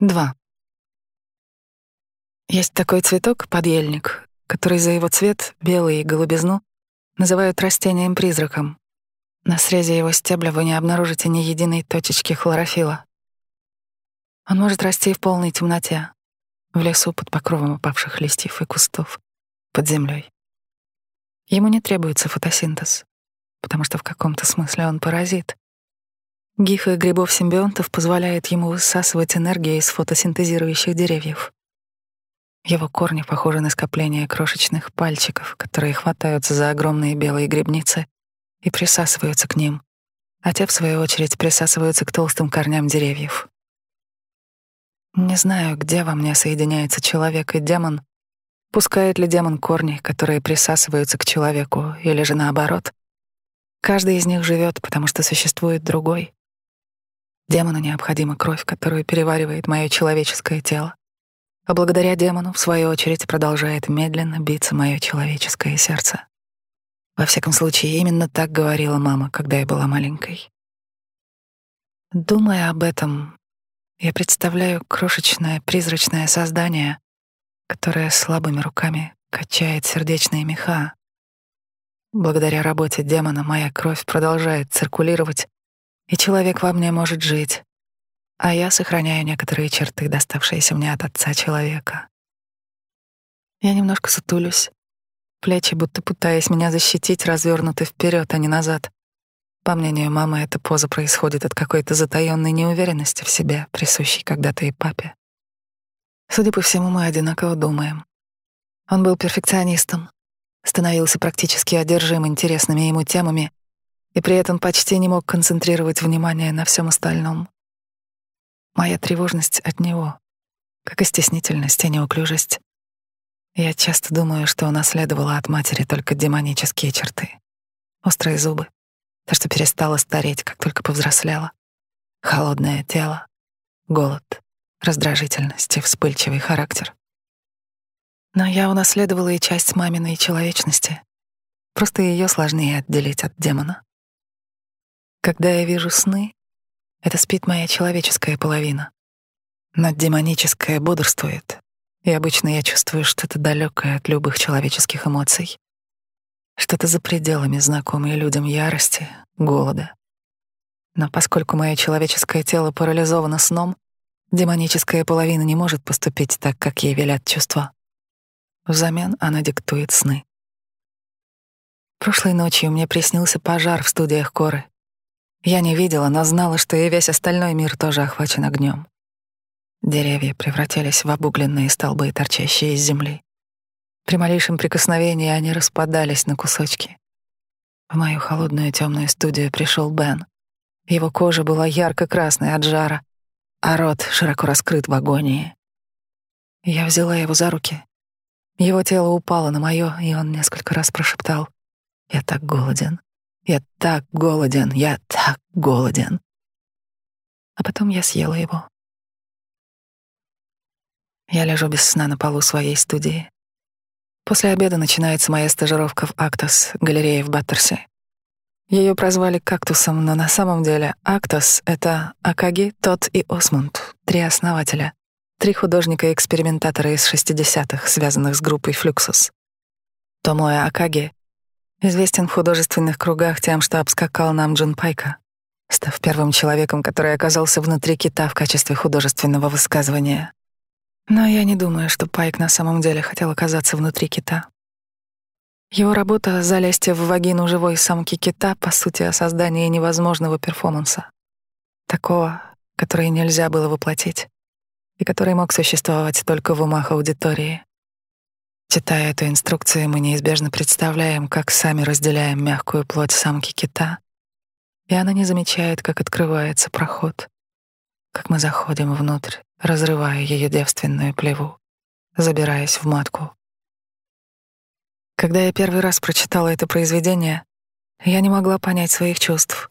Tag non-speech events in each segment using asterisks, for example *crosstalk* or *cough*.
2. Есть такой цветок, подъельник, который за его цвет, белый и голубизну, называют растением-призраком. На срезе его стебля вы не обнаружите ни единой точечки хлорофила. Он может расти в полной темноте, в лесу под покровом упавших листьев и кустов, под землей. Ему не требуется фотосинтез, потому что в каком-то смысле он паразит. Гифа грибов-симбионтов позволяет ему высасывать энергию из фотосинтезирующих деревьев. Его корни похожи на скопление крошечных пальчиков, которые хватаются за огромные белые грибницы и присасываются к ним, а те, в свою очередь, присасываются к толстым корням деревьев. Не знаю, где во мне соединяется человек и демон, пускает ли демон корни, которые присасываются к человеку, или же наоборот. Каждый из них живет, потому что существует другой. Демону необходима кровь, которую переваривает мое человеческое тело а благодаря демону, в свою очередь, продолжает медленно биться мое человеческое сердце. Во всяком случае, именно так говорила мама, когда я была маленькой. Думая об этом, я представляю крошечное призрачное создание, которое слабыми руками качает сердечные меха. Благодаря работе демона моя кровь продолжает циркулировать, и человек во мне может жить, а я сохраняю некоторые черты, доставшиеся мне от отца человека. Я немножко сутулюсь. Плечи, будто пытаясь меня защитить, развернуты вперед, а не назад. По мнению мамы, эта поза происходит от какой-то затаённой неуверенности в себе, присущей когда-то и папе. Судя по всему, мы одинаково думаем. Он был перфекционистом, становился практически одержим интересными ему темами и при этом почти не мог концентрировать внимание на всем остальном. Моя тревожность от него, как и стеснительность и неуклюжесть. Я часто думаю, что унаследовала от матери только демонические черты. Острые зубы, то, что перестало стареть, как только повзрослела, холодное тело, голод, раздражительность и вспыльчивый характер. Но я унаследовала и часть маминой человечности. Просто ее сложнее отделить от демона. Когда я вижу сны, это спит моя человеческая половина. Но демоническая бодрствует, и обычно я чувствую что-то далекое от любых человеческих эмоций. Что-то за пределами знакомой людям ярости, голода. Но поскольку мое человеческое тело парализовано сном, демоническая половина не может поступить так, как ей велят чувства. Взамен она диктует сны. Прошлой ночью мне приснился пожар в студиях Коры. Я не видела, но знала, что и весь остальной мир тоже охвачен огнем. Деревья превратились в обугленные столбы, торчащие из земли. При малейшем прикосновении они распадались на кусочки. В мою холодную темную студию пришел Бен. Его кожа была ярко-красной от жара, а рот широко раскрыт в агонии. Я взяла его за руки. Его тело упало на мое, и он несколько раз прошептал «Я так голоден». Я так голоден, я так голоден. А потом я съела его. Я лежу без сна на полу своей студии. После обеда начинается моя стажировка в Актос, галерее в Баттерсе. Ее прозвали «Кактусом», но на самом деле Актос — это Акаги, Тот и Осмунд, три основателя, три художника-экспериментатора из 60-х, связанных с группой «Флюксус». Томоя Акаги Известен в художественных кругах тем, что обскакал нам Джон Пайка, став первым человеком, который оказался внутри кита в качестве художественного высказывания. Но я не думаю, что Пайк на самом деле хотел оказаться внутри кита. Его работа «Залезть в вагину живой самки кита» по сути о создании невозможного перформанса. Такого, который нельзя было воплотить и который мог существовать только в умах аудитории. Читая эту инструкцию, мы неизбежно представляем, как сами разделяем мягкую плоть самки кита, и она не замечает, как открывается проход, как мы заходим внутрь, разрывая ее девственную плеву, забираясь в матку. Когда я первый раз прочитала это произведение, я не могла понять своих чувств.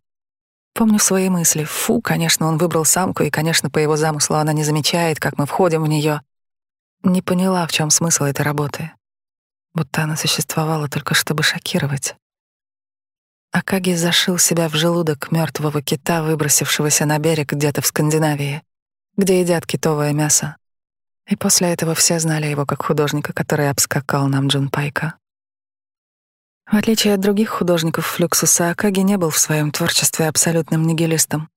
Помню свои мысли. Фу, конечно, он выбрал самку, и, конечно, по его замыслу она не замечает, как мы входим в нее — не поняла, в чем смысл этой работы. Будто она существовала только чтобы шокировать. Акаги зашил себя в желудок мертвого кита, выбросившегося на берег где-то в Скандинавии, где едят китовое мясо. И после этого все знали его как художника, который обскакал нам Джун Пайка. В отличие от других художников Флюксуса, Акаги не был в своем творчестве абсолютным нигилистом.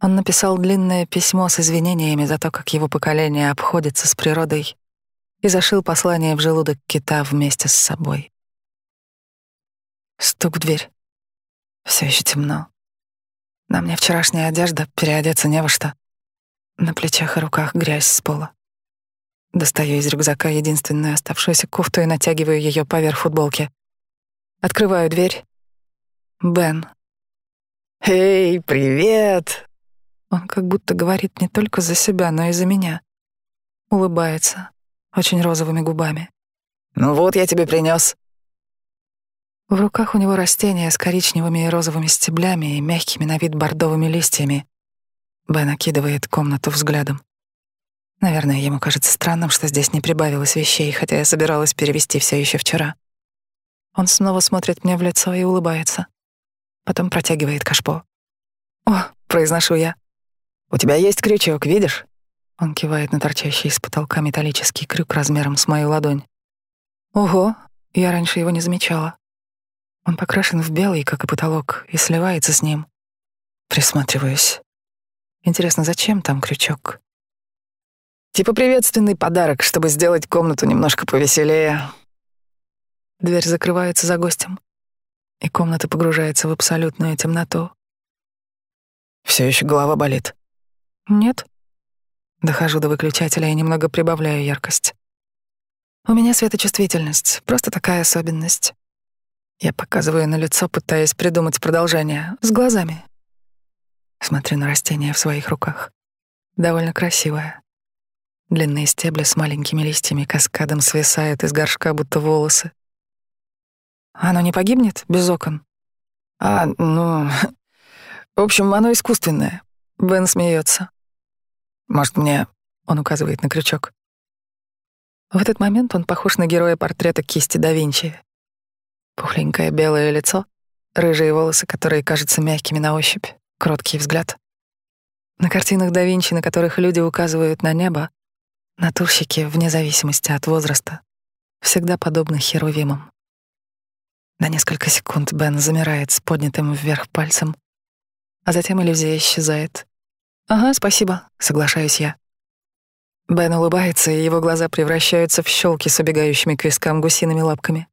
Он написал длинное письмо с извинениями за то, как его поколение обходится с природой, и зашил послание в желудок кита вместе с собой. Стук в дверь. Все еще темно. На мне вчерашняя одежда, переодеться не во что. На плечах и руках грязь с пола. Достаю из рюкзака единственную оставшуюся кофту и натягиваю ее поверх футболки. Открываю дверь. Бен. «Эй, привет!» Он как будто говорит не только за себя, но и за меня. Улыбается, очень розовыми губами. «Ну вот, я тебе принес. В руках у него растения с коричневыми и розовыми стеблями и мягкими на вид бордовыми листьями. Бен окидывает комнату взглядом. Наверное, ему кажется странным, что здесь не прибавилось вещей, хотя я собиралась перевести все еще вчера. Он снова смотрит мне в лицо и улыбается. Потом протягивает кашпо. «О!» — произношу я. «У тебя есть крючок, видишь?» Он кивает на торчащий из потолка металлический крюк размером с мою ладонь. «Ого!» Я раньше его не замечала. Он покрашен в белый, как и потолок, и сливается с ним. Присматриваюсь. Интересно, зачем там крючок? Типа приветственный подарок, чтобы сделать комнату немножко повеселее. Дверь закрывается за гостем, и комната погружается в абсолютную темноту. Все еще голова болит. Нет. Дохожу до выключателя и немного прибавляю яркость. У меня светочувствительность, просто такая особенность. Я показываю на лицо, пытаясь придумать продолжение. С глазами. Смотрю на растение в своих руках. Довольно красивое. Длинные стебли с маленькими листьями каскадом свисают из горшка, будто волосы. Оно не погибнет без окон? А, ну... *laughs* В общем, оно искусственное. Бен смеется. Может, мне... Он указывает на крючок. В этот момент он похож на героя портрета кисти да Винчи. Пухленькое белое лицо, рыжие волосы, которые кажутся мягкими на ощупь, кроткий взгляд. На картинах да Винчи, на которых люди указывают на небо, натурщики, вне зависимости от возраста, всегда подобны херувимам. На несколько секунд Бен замирает с поднятым вверх пальцем, а затем иллюзия исчезает. «Ага, спасибо», — соглашаюсь я. Бен улыбается, и его глаза превращаются в щелки с убегающими к вискам гусиными лапками.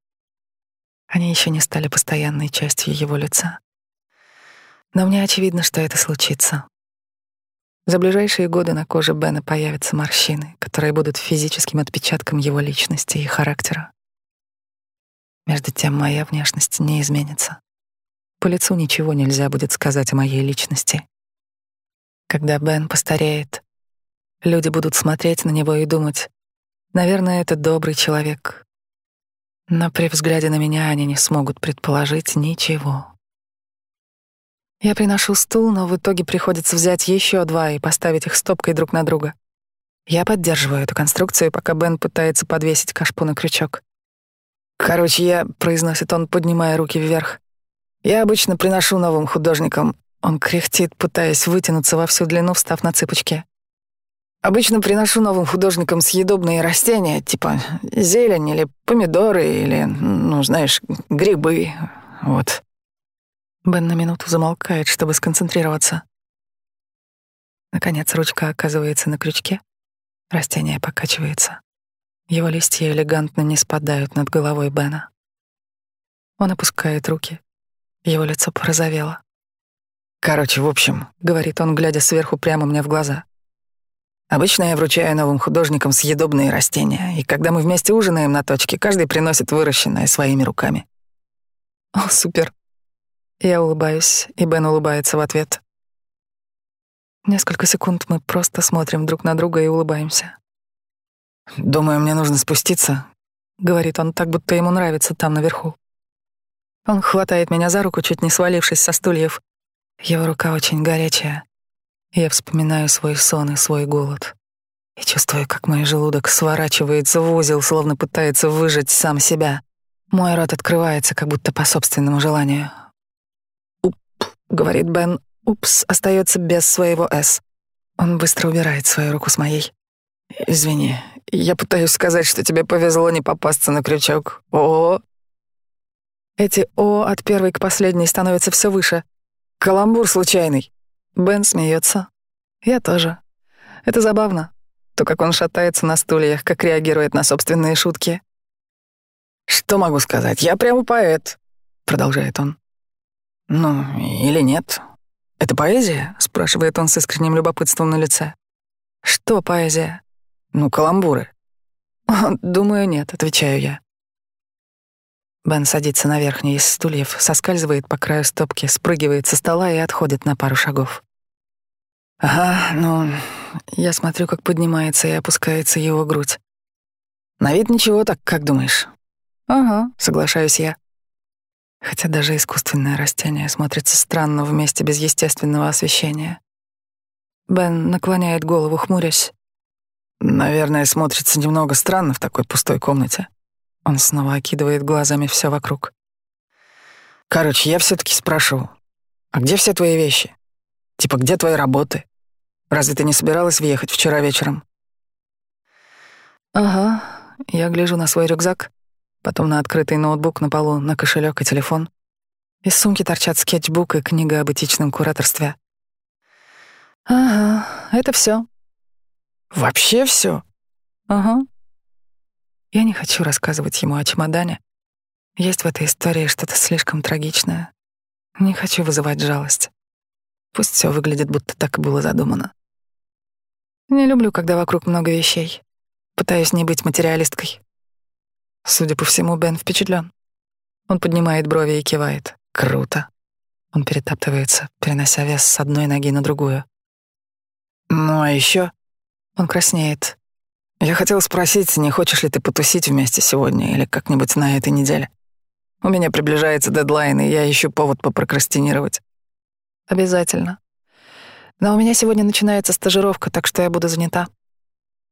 Они еще не стали постоянной частью его лица. Но мне очевидно, что это случится. За ближайшие годы на коже Бена появятся морщины, которые будут физическим отпечатком его личности и характера. Между тем, моя внешность не изменится. По лицу ничего нельзя будет сказать о моей личности. Когда Бен постареет, люди будут смотреть на него и думать, наверное, это добрый человек. Но при взгляде на меня они не смогут предположить ничего. Я приношу стул, но в итоге приходится взять еще два и поставить их стопкой друг на друга. Я поддерживаю эту конструкцию, пока Бен пытается подвесить кашпу на крючок. «Короче, я», — произносит он, поднимая руки вверх, «я обычно приношу новым художникам он кряхтит, пытаясь вытянуться во всю длину, встав на цыпочки. Обычно приношу новым художникам съедобные растения, типа зелень или помидоры, или, ну, знаешь, грибы. Вот. Бен на минуту замолкает, чтобы сконцентрироваться. Наконец ручка оказывается на крючке. Растение покачивается. Его листья элегантно не спадают над головой Бена. Он опускает руки. Его лицо порозовело. Короче, в общем, говорит он, глядя сверху прямо мне в глаза. Обычно я вручаю новым художникам съедобные растения, и когда мы вместе ужинаем на точке, каждый приносит выращенное своими руками. О, супер. Я улыбаюсь, и Бен улыбается в ответ. Несколько секунд мы просто смотрим друг на друга и улыбаемся. «Думаю, мне нужно спуститься», — говорит он так, будто ему нравится там наверху. Он хватает меня за руку, чуть не свалившись со стульев, его рука очень горячая. Я вспоминаю свой сон и свой голод. И чувствую, как мой желудок сворачивается в узел, словно пытается выжать сам себя. Мой рот открывается, как будто по собственному желанию. «Уп», — говорит Бен, «упс» остается без своего «с». Он быстро убирает свою руку с моей. «Извини, я пытаюсь сказать, что тебе повезло не попасться на крючок. О, Эти «о» от первой к последней становятся все выше. Каламбур случайный. Бен смеется. Я тоже. Это забавно. То, как он шатается на стульях, как реагирует на собственные шутки. «Что могу сказать? Я прямо поэт», — продолжает он. «Ну, или нет. Это поэзия?» — спрашивает он с искренним любопытством на лице. «Что поэзия?» «Ну, каламбуры». *laughs* «Думаю, нет», — отвечаю я. Бен садится на верхний из стульев, соскальзывает по краю стопки, спрыгивает со стола и отходит на пару шагов. «Ага, ну...» Я смотрю, как поднимается и опускается его грудь. «На вид ничего так, как думаешь?» «Ага», — соглашаюсь я. Хотя даже искусственное растение смотрится странно в месте без естественного освещения. Бен наклоняет голову, хмурясь. «Наверное, смотрится немного странно в такой пустой комнате». Он снова окидывает глазами все вокруг. «Короче, я все таки спрашиваю, а где все твои вещи? Типа, где твои работы? Разве ты не собиралась въехать вчера вечером?» «Ага», я гляжу на свой рюкзак, потом на открытый ноутбук на полу, на кошелек и телефон. Из сумки торчат скетчбук и книга об этичном кураторстве. «Ага, это все. «Вообще все? «Ага», я не хочу рассказывать ему о чемодане. Есть в этой истории что-то слишком трагичное. Не хочу вызывать жалость. Пусть все выглядит, будто так и было задумано. Не люблю, когда вокруг много вещей. Пытаюсь не быть материалисткой. Судя по всему, Бен впечатлен. Он поднимает брови и кивает. Круто. Он перетаптывается, перенося вес с одной ноги на другую. Ну а еще он краснеет, я хотел спросить, не хочешь ли ты потусить вместе сегодня или как-нибудь на этой неделе? У меня приближается дедлайн, и я ищу повод попрокрастинировать. Обязательно. Но у меня сегодня начинается стажировка, так что я буду занята.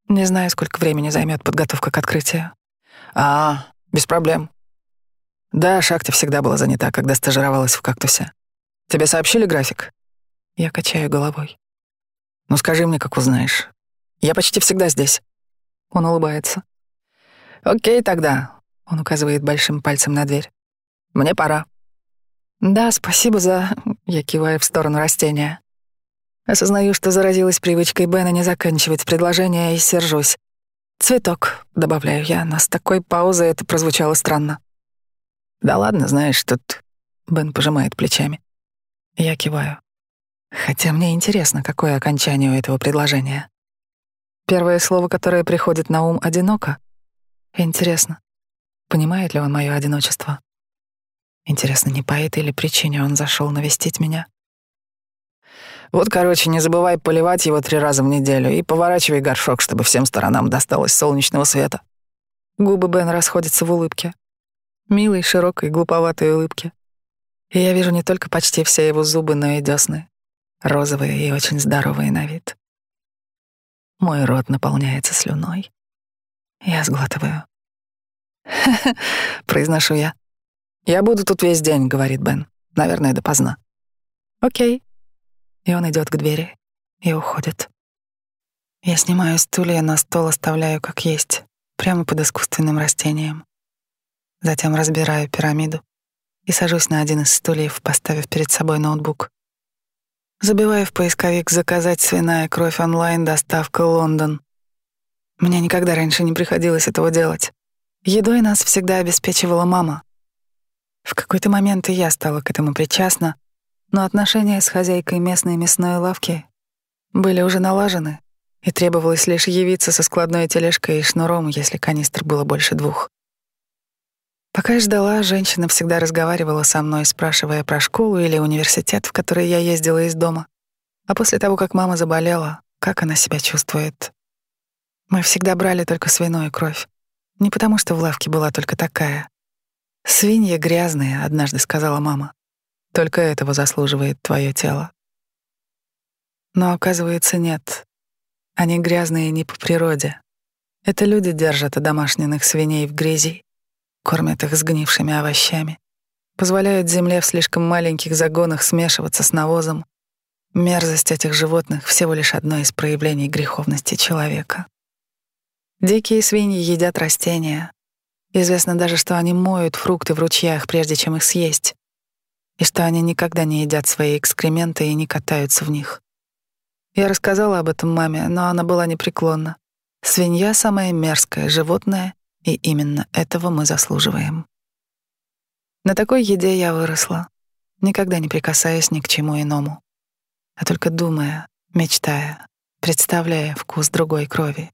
Не знаю, сколько времени займет подготовка к открытию. А, без проблем. Да, Шахта всегда была занята, когда стажировалась в кактусе. Тебе сообщили график? Я качаю головой. Ну скажи мне, как узнаешь. Я почти всегда здесь. Он улыбается. «Окей тогда», — он указывает большим пальцем на дверь. «Мне пора». «Да, спасибо за...» — я киваю в сторону растения. Осознаю, что заразилась привычкой Бена не заканчивать предложение и сержусь. «Цветок», — добавляю я, но с такой паузой это прозвучало странно. «Да ладно, знаешь, тут...» — Бен пожимает плечами. Я киваю. Хотя мне интересно, какое окончание у этого предложения. Первое слово, которое приходит на ум, — «одиноко». Интересно, понимает ли он мое одиночество? Интересно, не по этой ли причине он зашел навестить меня? Вот, короче, не забывай поливать его три раза в неделю и поворачивай горшок, чтобы всем сторонам досталось солнечного света. Губы Бен расходятся в улыбке. Милой, широкой, глуповатой улыбке. И я вижу не только почти все его зубы, но и десны. Розовые и очень здоровые на вид. Мой рот наполняется слюной. Я сглатываю. *laughs* произношу я. «Я буду тут весь день», — говорит Бен. «Наверное, допоздна». «Окей». И он идет к двери и уходит. Я снимаю стулья, на стол оставляю как есть, прямо под искусственным растением. Затем разбираю пирамиду и сажусь на один из стульев, поставив перед собой ноутбук. Забиваю в поисковик «Заказать свиная кровь онлайн, доставка Лондон». Мне никогда раньше не приходилось этого делать. Едой нас всегда обеспечивала мама. В какой-то момент и я стала к этому причастна, но отношения с хозяйкой местной мясной лавки были уже налажены, и требовалось лишь явиться со складной тележкой и шнуром, если канистр было больше двух. Пока я ждала, женщина всегда разговаривала со мной, спрашивая про школу или университет, в который я ездила из дома. А после того, как мама заболела, как она себя чувствует. Мы всегда брали только свиную кровь. Не потому, что в лавке была только такая. «Свиньи грязные», — однажды сказала мама. «Только этого заслуживает твое тело». Но оказывается, нет. Они грязные не по природе. Это люди держат домашних свиней в грязи кормят их сгнившими овощами, позволяют земле в слишком маленьких загонах смешиваться с навозом, Мерзость этих животных — всего лишь одно из проявлений греховности человека. Дикие свиньи едят растения. Известно даже, что они моют фрукты в ручьях, прежде чем их съесть, и что они никогда не едят свои экскременты и не катаются в них. Я рассказала об этом маме, но она была непреклонна. Свинья — самое мерзкое животное, и именно этого мы заслуживаем. На такой еде я выросла, никогда не прикасаясь ни к чему иному а только думая, мечтая, представляя вкус другой крови.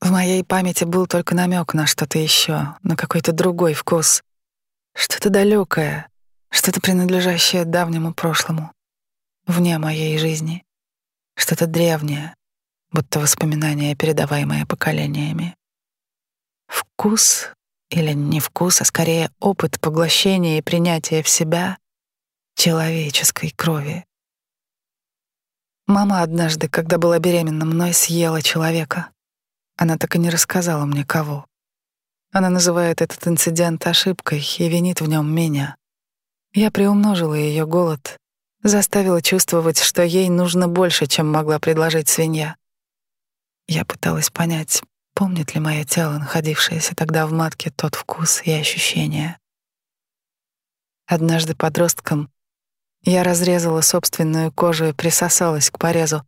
В моей памяти был только намек на что-то еще, на какой-то другой вкус, что-то далекое, что-то принадлежащее давнему прошлому, вне моей жизни, что-то древнее, будто воспоминание, передаваемое поколениями. Вкус или не вкус, а скорее опыт поглощения и принятия в себя человеческой крови. Мама однажды, когда была беременна мной, съела человека. Она так и не рассказала мне, кого. Она называет этот инцидент ошибкой и винит в нем меня. Я приумножила ее голод, заставила чувствовать, что ей нужно больше, чем могла предложить свинья. Я пыталась понять, помнит ли мое тело, находившееся тогда в матке, тот вкус и ощущения. Однажды подростком я разрезала собственную кожу и присосалась к порезу,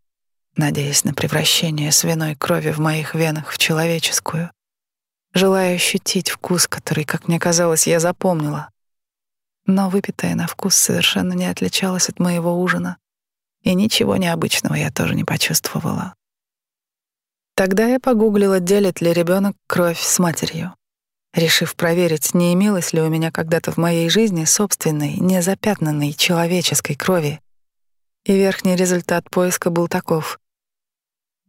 надеясь на превращение свиной крови в моих венах в человеческую, желая ощутить вкус, который, как мне казалось, я запомнила. Но выпитая на вкус совершенно не отличалась от моего ужина, и ничего необычного я тоже не почувствовала. Тогда я погуглила, делит ли ребенок кровь с матерью решив проверить, не имелось ли у меня когда-то в моей жизни собственной, незапятнанной человеческой крови. И верхний результат поиска был таков.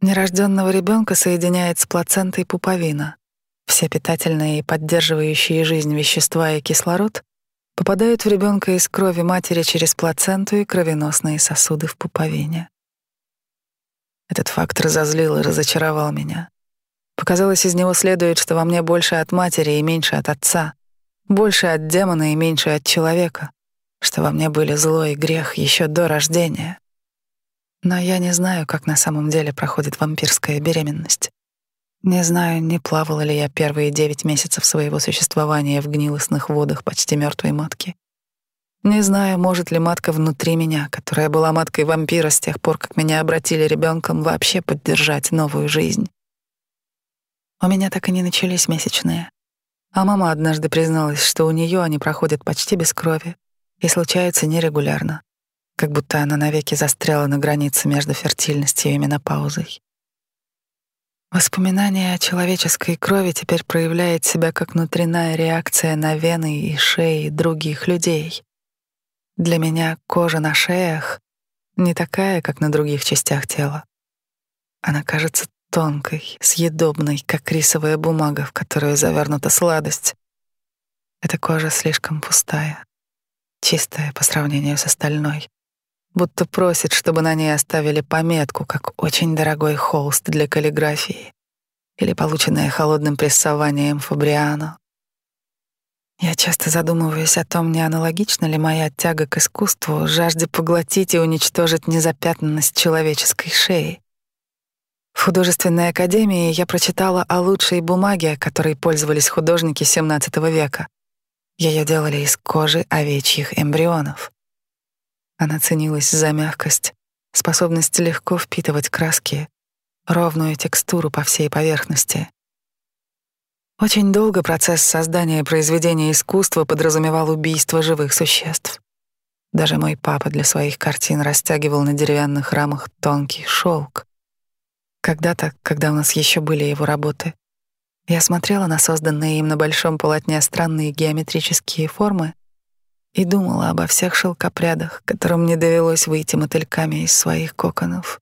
Нерожденного ребенка соединяет с плацентой пуповина. Все питательные и поддерживающие жизнь вещества и кислород попадают в ребенка из крови матери через плаценту и кровеносные сосуды в пуповине. Этот факт разозлил и разочаровал меня. Показалось, из него следует, что во мне больше от матери и меньше от отца, больше от демона и меньше от человека, что во мне были зло и грех еще до рождения. Но я не знаю, как на самом деле проходит вампирская беременность. Не знаю, не плавала ли я первые девять месяцев своего существования в гнилостных водах почти мертвой матки. Не знаю, может ли матка внутри меня, которая была маткой вампира с тех пор, как меня обратили ребенком, вообще поддержать новую жизнь. У меня так и не начались месячные. А мама однажды призналась, что у нее они проходят почти без крови и случаются нерегулярно, как будто она навеки застряла на границе между фертильностью и менопаузой. Воспоминание о человеческой крови теперь проявляет себя как внутренняя реакция на вены и шеи других людей. Для меня кожа на шеях не такая, как на других частях тела. Она кажется тонкой, съедобной, как рисовая бумага, в которую завернута сладость. Эта кожа слишком пустая, чистая по сравнению с остальной, будто просит, чтобы на ней оставили пометку, как очень дорогой холст для каллиграфии или полученное холодным прессованием Фабриано. Я часто задумываюсь о том, не аналогична ли моя тяга к искусству жажде поглотить и уничтожить незапятнанность человеческой шеи. В художественной академии я прочитала о лучшей бумаге, которой пользовались художники XVII века. Ее делали из кожи овечьих эмбрионов. Она ценилась за мягкость, способность легко впитывать краски, ровную текстуру по всей поверхности. Очень долго процесс создания произведения искусства подразумевал убийство живых существ. Даже мой папа для своих картин растягивал на деревянных рамах тонкий шелк. Когда-то, когда у нас еще были его работы, я смотрела на созданные им на большом полотне странные геометрические формы и думала обо всех шелкопрядах, которым не довелось выйти мотыльками из своих коконов.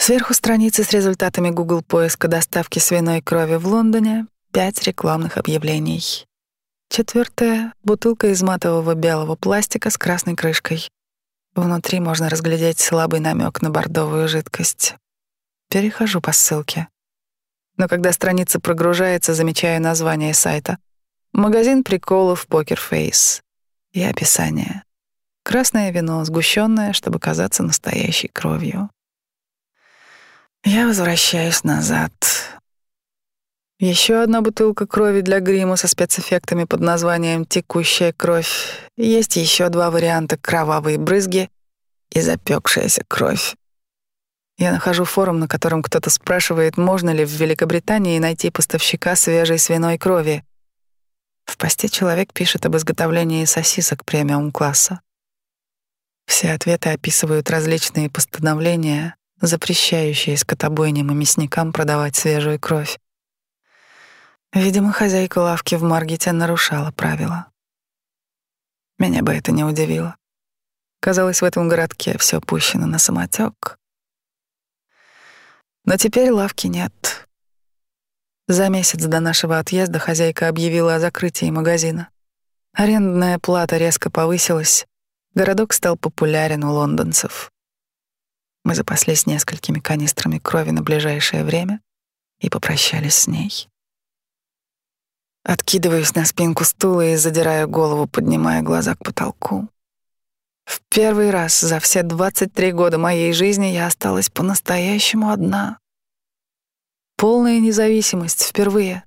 Сверху страницы с результатами Google поиска доставки свиной крови в Лондоне, пять рекламных объявлений. Четвертое — бутылка из матового белого пластика с красной крышкой. Внутри можно разглядеть слабый намек на бордовую жидкость. Перехожу по ссылке. Но когда страница прогружается, замечаю название сайта. Магазин приколов Face и описание. Красное вино, сгущенное, чтобы казаться настоящей кровью. Я возвращаюсь назад. Еще одна бутылка крови для грима со спецэффектами под названием «Текущая кровь». Есть еще два варианта «Кровавые брызги» и «Запекшаяся кровь». Я нахожу форум, на котором кто-то спрашивает, можно ли в Великобритании найти поставщика свежей свиной крови. В посте человек пишет об изготовлении сосисок премиум-класса. Все ответы описывают различные постановления, запрещающие скотобойням и мясникам продавать свежую кровь. Видимо, хозяйка лавки в Маргете нарушала правила. Меня бы это не удивило. Казалось, в этом городке все пущено на самотек. Но теперь лавки нет. За месяц до нашего отъезда хозяйка объявила о закрытии магазина. Арендная плата резко повысилась. Городок стал популярен у лондонцев. Мы запаслись несколькими канистрами крови на ближайшее время и попрощались с ней. Откидываюсь на спинку стула и задираю голову, поднимая глаза к потолку. В первый раз за все 23 года моей жизни я осталась по-настоящему одна. Полная независимость впервые.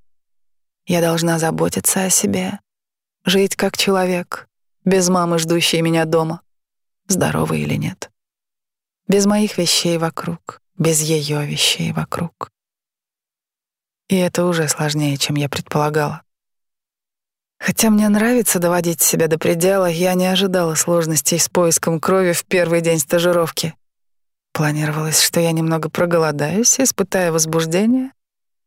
Я должна заботиться о себе, жить как человек, без мамы, ждущей меня дома, здоровой или нет. Без моих вещей вокруг, без ее вещей вокруг. И это уже сложнее, чем я предполагала. Хотя мне нравится доводить себя до предела, я не ожидала сложностей с поиском крови в первый день стажировки. Планировалось, что я немного проголодаюсь, испытаю возбуждение,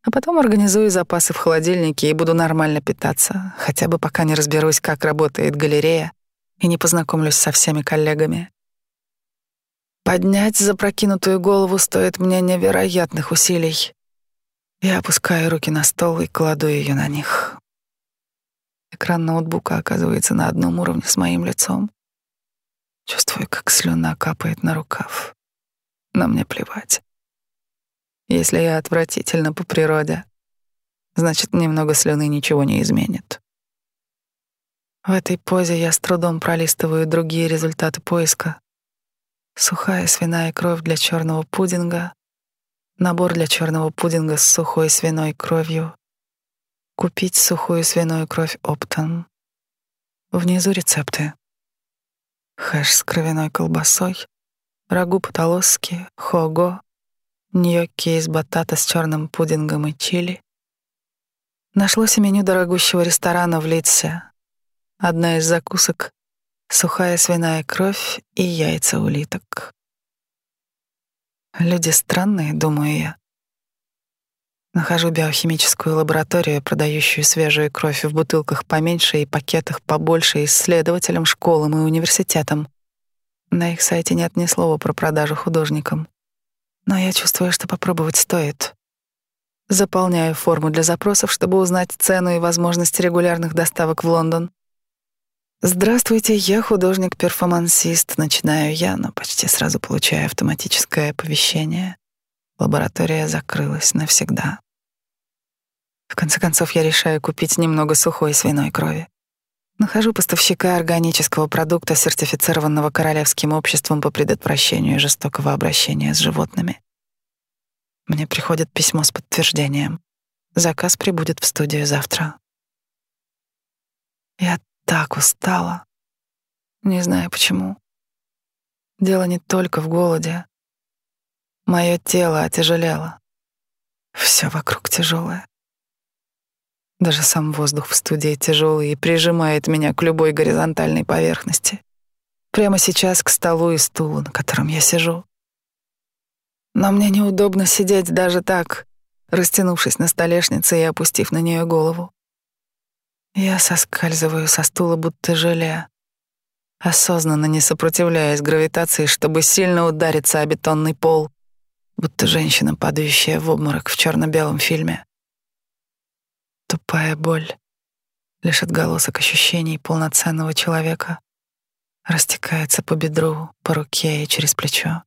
а потом организую запасы в холодильнике и буду нормально питаться, хотя бы пока не разберусь, как работает галерея и не познакомлюсь со всеми коллегами. Поднять запрокинутую голову стоит мне невероятных усилий. Я опускаю руки на стол и кладу ее на них. Экран ноутбука оказывается на одном уровне с моим лицом. Чувствую, как слюна капает на рукав. Но мне плевать. Если я отвратительно по природе, значит, немного слюны ничего не изменит. В этой позе я с трудом пролистываю другие результаты поиска. Сухая свиная кровь для черного пудинга, набор для черного пудинга с сухой свиной кровью, Купить сухую свиную кровь оптом. Внизу рецепты. Хэш с кровяной колбасой, рагу по-толосски, хого, ньокки из батата с черным пудингом и чили. Нашлось меню дорогущего ресторана в Литсе. Одна из закусок — сухая свиная кровь и яйца улиток. Люди странные, думаю я. Нахожу биохимическую лабораторию, продающую свежую кровь в бутылках поменьше и пакетах побольше исследователям, школам и университетам. На их сайте нет ни слова про продажу художникам. Но я чувствую, что попробовать стоит. Заполняю форму для запросов, чтобы узнать цену и возможность регулярных доставок в Лондон. «Здравствуйте, я художник-перформансист», — начинаю я, но почти сразу получаю автоматическое оповещение. Лаборатория закрылась навсегда. В конце концов, я решаю купить немного сухой свиной крови. Нахожу поставщика органического продукта, сертифицированного Королевским обществом по предотвращению жестокого обращения с животными. Мне приходит письмо с подтверждением. Заказ прибудет в студию завтра. Я так устала. Не знаю почему. Дело не только в голоде. Мое тело отяжелело. Все вокруг тяжелое. Даже сам воздух в студии тяжелый и прижимает меня к любой горизонтальной поверхности. Прямо сейчас к столу и стулу, на котором я сижу. Но мне неудобно сидеть даже так, растянувшись на столешнице и опустив на нее голову. Я соскальзываю со стула, будто желе, осознанно не сопротивляясь гравитации, чтобы сильно удариться о бетонный пол, будто женщина, падающая в обморок в черно-белом фильме. Тупая боль, лишь отголосок ощущений полноценного человека, растекается по бедру, по руке и через плечо.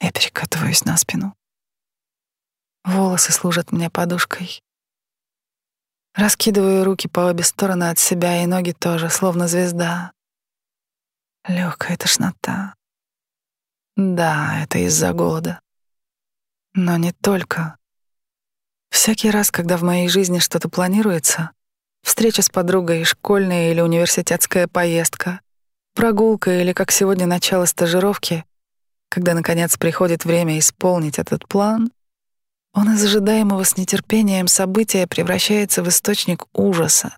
Я перекатываюсь на спину. Волосы служат мне подушкой. Раскидываю руки по обе стороны от себя и ноги тоже, словно звезда. Легкая тошнота. Да, это из-за голода. Но не только. Всякий раз, когда в моей жизни что-то планируется, встреча с подругой, школьная или университетская поездка, прогулка или, как сегодня, начало стажировки, когда, наконец, приходит время исполнить этот план, он из ожидаемого с нетерпением события превращается в источник ужаса.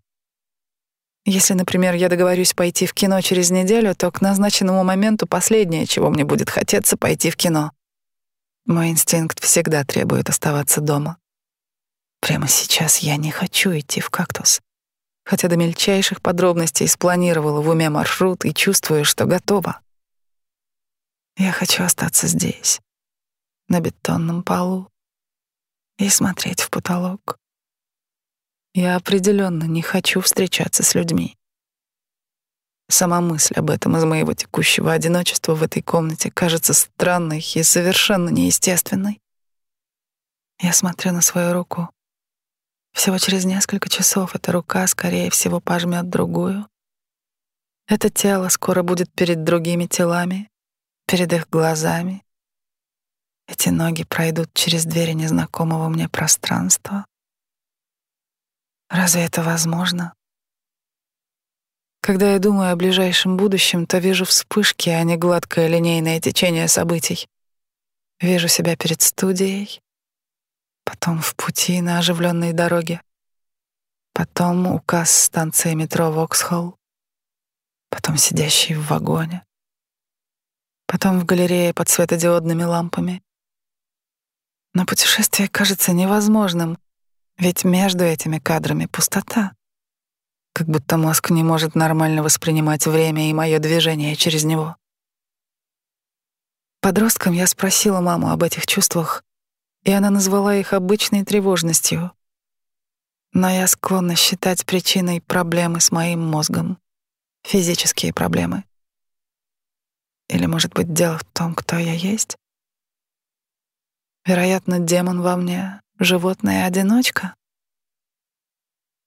Если, например, я договорюсь пойти в кино через неделю, то к назначенному моменту последнее, чего мне будет хотеться, пойти в кино. Мой инстинкт всегда требует оставаться дома. Прямо сейчас я не хочу идти в кактус, хотя до мельчайших подробностей спланировала в уме маршрут и чувствую, что готова. Я хочу остаться здесь, на бетонном полу, и смотреть в потолок. Я определенно не хочу встречаться с людьми. Сама мысль об этом из моего текущего одиночества в этой комнате кажется странной и совершенно неестественной. Я смотрю на свою руку. Всего через несколько часов эта рука, скорее всего, пожмет другую. Это тело скоро будет перед другими телами, перед их глазами. Эти ноги пройдут через двери незнакомого мне пространства. Разве это возможно? Когда я думаю о ближайшем будущем, то вижу вспышки, а не гладкое линейное течение событий. Вижу себя перед студией, потом в пути на оживленной дороге, потом указ станции метро Воксхолл, потом сидящий в вагоне, потом в галерее под светодиодными лампами. Но путешествие кажется невозможным, ведь между этими кадрами пустота. Как будто мозг не может нормально воспринимать время и мое движение через него. Подростком я спросила маму об этих чувствах, и она назвала их обычной тревожностью. Но я склонна считать причиной проблемы с моим мозгом. Физические проблемы. Или, может быть, дело в том, кто я есть? Вероятно, демон во мне животное-одиночка?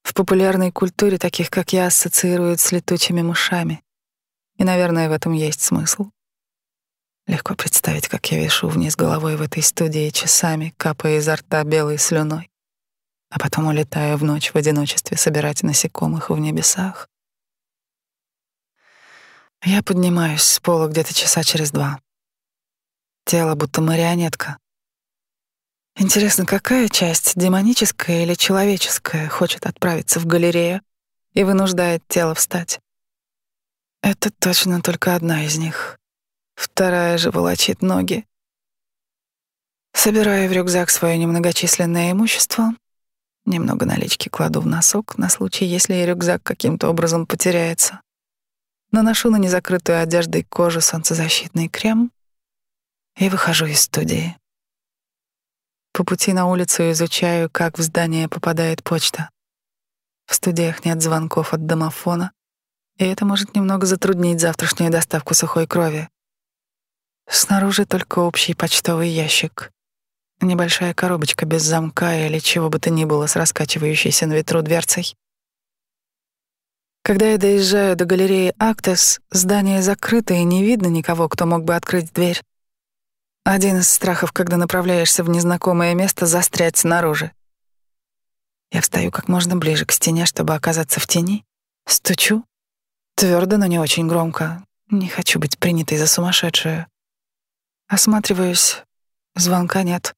В популярной культуре таких, как я, ассоциируют с летучими мышами. И, наверное, в этом есть смысл. Легко представить, как я вешу вниз головой в этой студии часами, капая изо рта белой слюной, а потом улетаю в ночь в одиночестве собирать насекомых в небесах. Я поднимаюсь с пола где-то часа через два. Тело будто марионетка, Интересно, какая часть, демоническая или человеческая, хочет отправиться в галерею и вынуждает тело встать? Это точно только одна из них. Вторая же волочит ноги. Собираю в рюкзак свое немногочисленное имущество. Немного налички кладу в носок на случай, если рюкзак каким-то образом потеряется. Наношу на незакрытую одеждой кожу солнцезащитный крем и выхожу из студии. По пути на улицу изучаю, как в здание попадает почта. В студиях нет звонков от домофона, и это может немного затруднить завтрашнюю доставку сухой крови. Снаружи только общий почтовый ящик. Небольшая коробочка без замка или чего бы то ни было с раскачивающейся на ветру дверцей. Когда я доезжаю до галереи Актес, здание закрыто и не видно никого, кто мог бы открыть дверь. Один из страхов, когда направляешься в незнакомое место, застрять снаружи. Я встаю как можно ближе к стене, чтобы оказаться в тени. Стучу. Твердо, но не очень громко. Не хочу быть принятой за сумасшедшую. Осматриваюсь. Звонка нет.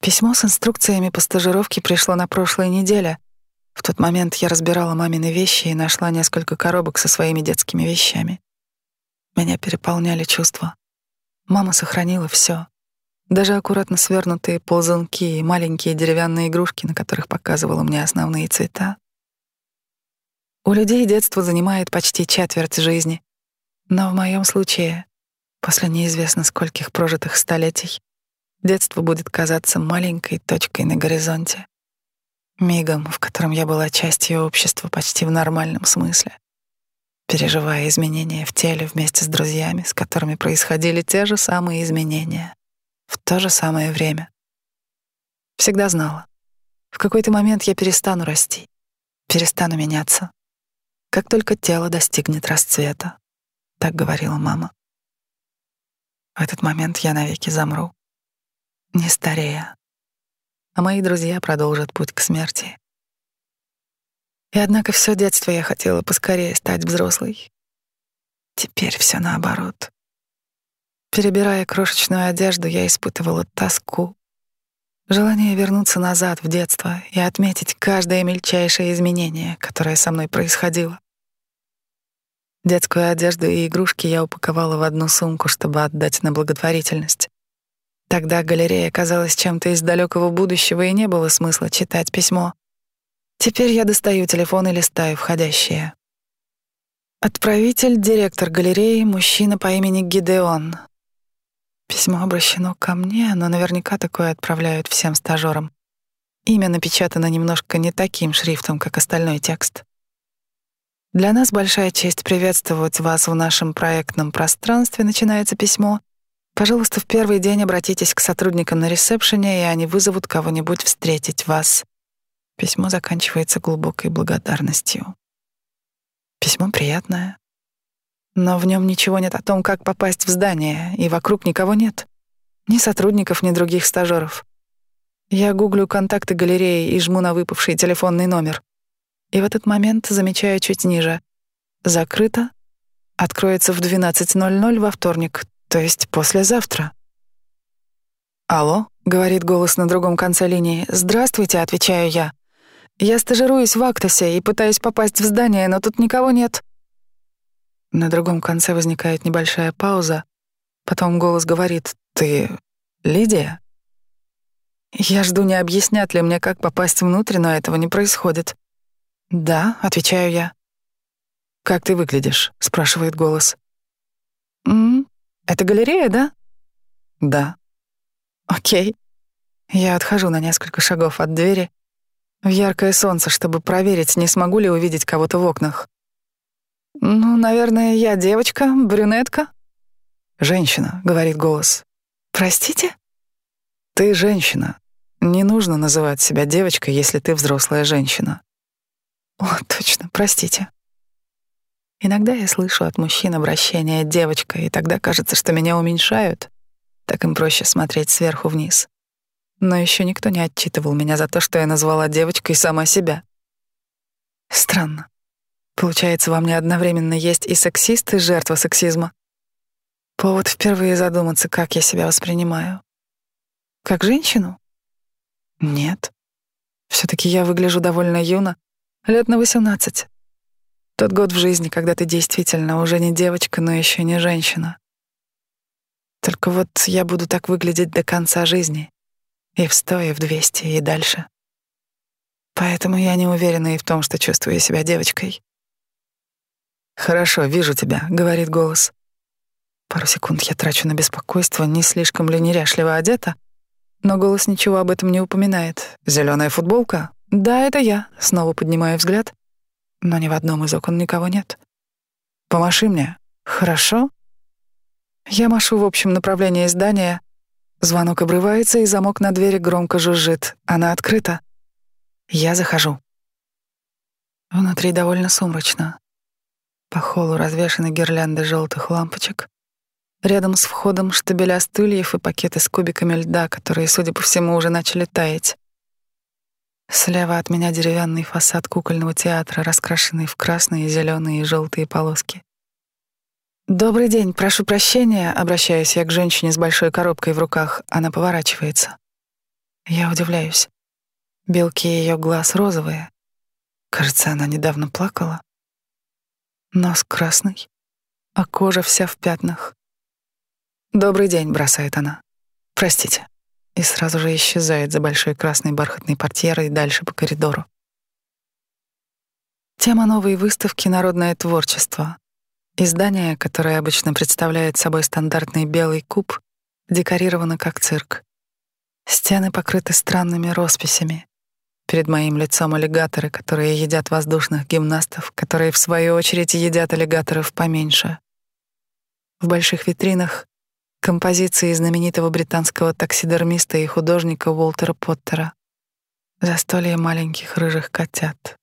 Письмо с инструкциями по стажировке пришло на прошлой неделе. В тот момент я разбирала мамины вещи и нашла несколько коробок со своими детскими вещами. Меня переполняли чувства. Мама сохранила все, даже аккуратно свернутые ползунки и маленькие деревянные игрушки, на которых показывала мне основные цвета. У людей детство занимает почти четверть жизни, но в моем случае, после неизвестно скольких прожитых столетий, детство будет казаться маленькой точкой на горизонте, мигом, в котором я была частью общества почти в нормальном смысле переживая изменения в теле вместе с друзьями, с которыми происходили те же самые изменения в то же самое время. Всегда знала, в какой-то момент я перестану расти, перестану меняться, как только тело достигнет расцвета. Так говорила мама. В этот момент я навеки замру, не старея, а мои друзья продолжат путь к смерти. И однако все детство я хотела поскорее стать взрослой. Теперь все наоборот. Перебирая крошечную одежду, я испытывала тоску, желание вернуться назад в детство и отметить каждое мельчайшее изменение, которое со мной происходило. Детскую одежду и игрушки я упаковала в одну сумку, чтобы отдать на благотворительность. Тогда галерея казалась чем-то из далекого будущего, и не было смысла читать письмо. Теперь я достаю телефон и листаю входящее. Отправитель, директор галереи, мужчина по имени Гидеон. Письмо обращено ко мне, но наверняка такое отправляют всем стажерам. Имя напечатано немножко не таким шрифтом, как остальной текст. Для нас большая честь приветствовать вас в нашем проектном пространстве, начинается письмо. Пожалуйста, в первый день обратитесь к сотрудникам на ресепшене, и они вызовут кого-нибудь встретить вас. Письмо заканчивается глубокой благодарностью. Письмо приятное, но в нем ничего нет о том, как попасть в здание, и вокруг никого нет. Ни сотрудников, ни других стажеров. Я гуглю контакты галереи и жму на выпавший телефонный номер. И в этот момент замечаю чуть ниже. Закрыто. Откроется в 12.00 во вторник, то есть послезавтра. «Алло», — говорит голос на другом конце линии. «Здравствуйте», — отвечаю я. «Я стажируюсь в Актосе и пытаюсь попасть в здание, но тут никого нет». На другом конце возникает небольшая пауза. Потом голос говорит «Ты Лидия?» Я жду, не объяснят ли мне, как попасть внутрь, но этого не происходит. «Да», — отвечаю я. «Как ты выглядишь?» — спрашивает голос. «М это галерея, да?» «Да». «Окей». Я отхожу на несколько шагов от двери в яркое солнце, чтобы проверить, не смогу ли увидеть кого-то в окнах. «Ну, наверное, я девочка, брюнетка». «Женщина», — говорит голос. «Простите?» «Ты женщина. Не нужно называть себя девочкой, если ты взрослая женщина». О, точно, простите. Иногда я слышу от мужчин обращение «девочка», и тогда кажется, что меня уменьшают. Так им проще смотреть сверху вниз. Но еще никто не отчитывал меня за то, что я назвала девочкой сама себя. Странно. Получается, во мне одновременно есть и сексист, и жертва сексизма. Повод впервые задуматься, как я себя воспринимаю. Как женщину? Нет. все таки я выгляжу довольно юно, Лет на восемнадцать. Тот год в жизни, когда ты действительно уже не девочка, но еще не женщина. Только вот я буду так выглядеть до конца жизни. И в сто, и в двести, и дальше. Поэтому я не уверена и в том, что чувствую себя девочкой. «Хорошо, вижу тебя», — говорит голос. Пару секунд я трачу на беспокойство, не слишком ли неряшливо одета, но голос ничего об этом не упоминает. Зеленая футболка? Да, это я, снова поднимаю взгляд, но ни в одном из окон никого нет. Помаши мне. Хорошо? Я машу в общем направлении здания. Звонок обрывается, и замок на двери громко жужжит. Она открыта. Я захожу. Внутри довольно сумрачно. По холу развешаны гирлянды желтых лампочек. Рядом с входом штабеля стульев и пакеты с кубиками льда, которые, судя по всему, уже начали таять. Слева от меня деревянный фасад кукольного театра, раскрашенный в красные, зеленые и желтые полоски. «Добрый день, прошу прощения», — обращаюсь я к женщине с большой коробкой в руках. Она поворачивается. Я удивляюсь. Белки ее глаз розовые. Кажется, она недавно плакала. Нос красный, а кожа вся в пятнах. «Добрый день», — бросает она. «Простите» и сразу же исчезает за большой красной бархатной портьерой дальше по коридору. Тема новой выставки «Народное творчество». Издание, которое обычно представляет собой стандартный белый куб, декорировано как цирк. Стены покрыты странными росписями. Перед моим лицом аллигаторы, которые едят воздушных гимнастов, которые, в свою очередь, едят аллигаторов поменьше. В больших витринах композиции знаменитого британского таксидермиста и художника Уолтера Поттера, застолье маленьких рыжих котят.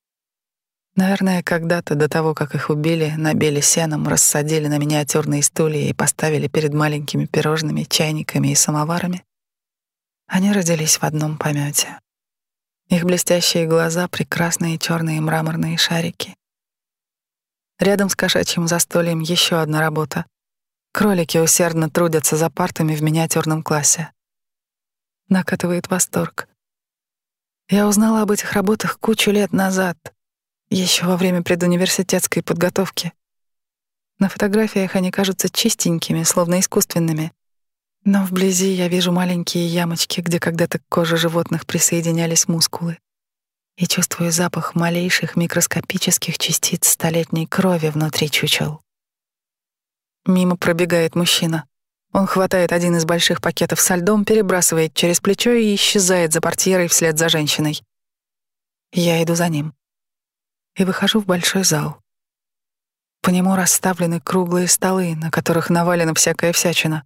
Наверное, когда-то до того, как их убили, набили сеном, рассадили на миниатюрные стулья и поставили перед маленькими пирожными, чайниками и самоварами, они родились в одном помете. Их блестящие глаза — прекрасные черные мраморные шарики. Рядом с кошачьим застольем еще одна работа. Кролики усердно трудятся за партами в миниатюрном классе. Накатывает восторг. Я узнала об этих работах кучу лет назад, еще во время предуниверситетской подготовки. На фотографиях они кажутся чистенькими, словно искусственными. Но вблизи я вижу маленькие ямочки, где когда-то к коже животных присоединялись мускулы. И чувствую запах малейших микроскопических частиц столетней крови внутри чучел. Мимо пробегает мужчина. Он хватает один из больших пакетов со льдом, перебрасывает через плечо и исчезает за портьерой вслед за женщиной. Я иду за ним и выхожу в большой зал. По нему расставлены круглые столы, на которых навалена всякая всячина.